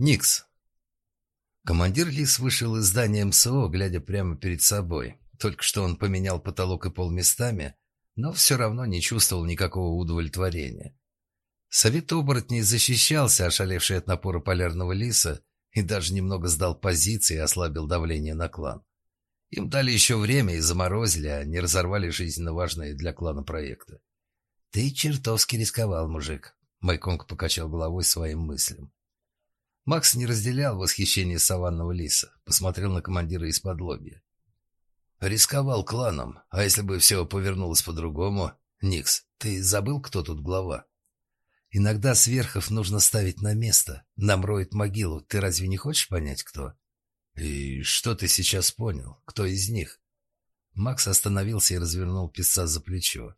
Никс. Командир Лис вышел из здания МСО, глядя прямо перед собой. Только что он поменял потолок и пол местами, но все равно не чувствовал никакого удовлетворения. Совет оборотней защищался, ошалевший от напора полярного лиса, и даже немного сдал позиции и ослабил давление на клан. Им дали еще время и заморозили, а не разорвали жизненно важные для клана проекты. «Ты чертовски рисковал, мужик», — Майконг покачал головой своим мыслям. Макс не разделял восхищение саванного лиса, посмотрел на командира из-под лобья. «Рисковал кланом, а если бы все повернулось по-другому? Никс, ты забыл, кто тут глава?» Иногда сверхов нужно ставить на место. Нам роют могилу. Ты разве не хочешь понять, кто? И что ты сейчас понял? Кто из них? Макс остановился и развернул писца за плечо.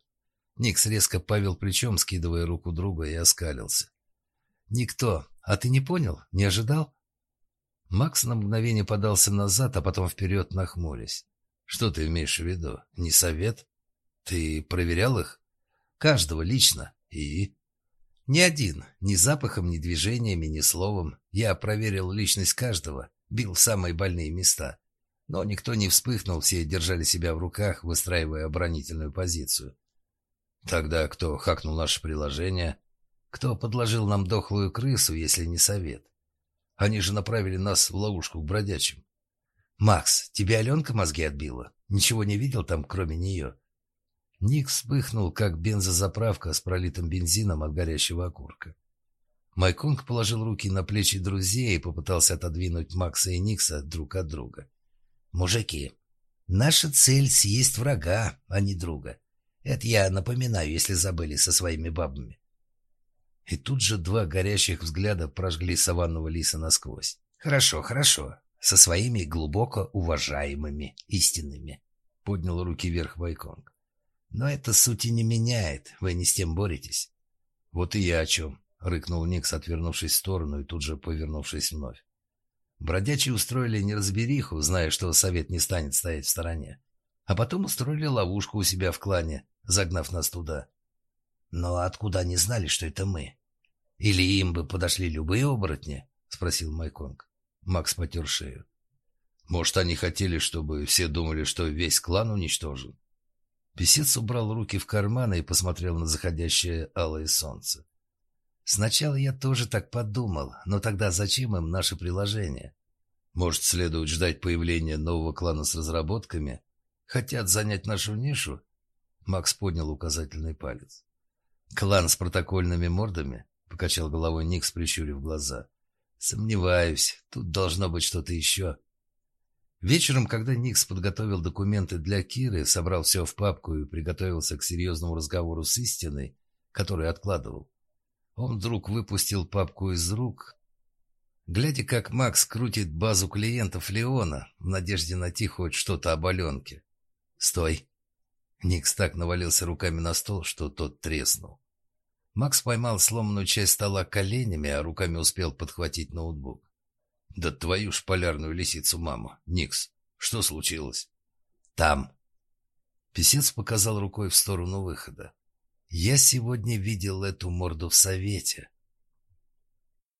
Никс резко повел плечом, скидывая руку друга, и оскалился. «Никто. А ты не понял? Не ожидал?» Макс на мгновение подался назад, а потом вперед нахмурясь. «Что ты имеешь в виду? Не совет? Ты проверял их? Каждого лично. И...» Ни один, ни запахом, ни движениями, ни словом. Я проверил личность каждого, бил в самые больные места. Но никто не вспыхнул, все держали себя в руках, выстраивая оборонительную позицию. Тогда кто хакнул наше приложение? Кто подложил нам дохлую крысу, если не совет? Они же направили нас в ловушку к бродячим. «Макс, тебе Аленка мозги отбила? Ничего не видел там, кроме нее?» Ник вспыхнул, как бензозаправка с пролитым бензином от горящего окурка. Майконг положил руки на плечи друзей и попытался отодвинуть Макса и Никса друг от друга. «Мужики, наша цель — съесть врага, а не друга. Это я напоминаю, если забыли со своими бабами». И тут же два горящих взгляда прожгли саванного лиса насквозь. «Хорошо, хорошо. Со своими глубоко уважаемыми истинными», — поднял руки вверх Майконг. Но это сути не меняет, вы не с тем боретесь. Вот и я о чем, рыкнул Никс, отвернувшись в сторону и тут же повернувшись вновь. Бродячие устроили неразбериху, зная, что совет не станет стоять в стороне. А потом устроили ловушку у себя в клане, загнав нас туда. Но откуда они знали, что это мы? Или им бы подошли любые оборотни? Спросил Майконг. Макс потер шею. Может, они хотели, чтобы все думали, что весь клан уничтожен? Песец убрал руки в карманы и посмотрел на заходящее алое солнце. Сначала я тоже так подумал, но тогда зачем им наше приложение? Может, следует ждать появления нового клана с разработками? Хотят занять нашу нишу? Макс поднял указательный палец. Клан с протокольными мордами? Покачал головой Никс, прищурив глаза. Сомневаюсь, тут должно быть что-то еще. Вечером, когда Никс подготовил документы для Киры, собрал все в папку и приготовился к серьезному разговору с истиной, который откладывал, он вдруг выпустил папку из рук, глядя, как Макс крутит базу клиентов Леона в надежде найти хоть что-то об Аленке. «Стой!» Никс так навалился руками на стол, что тот треснул. Макс поймал сломанную часть стола коленями, а руками успел подхватить ноутбук. Да твою ж полярную лисицу, мама. Никс, что случилось? Там. Песец показал рукой в сторону выхода. Я сегодня видел эту морду в совете.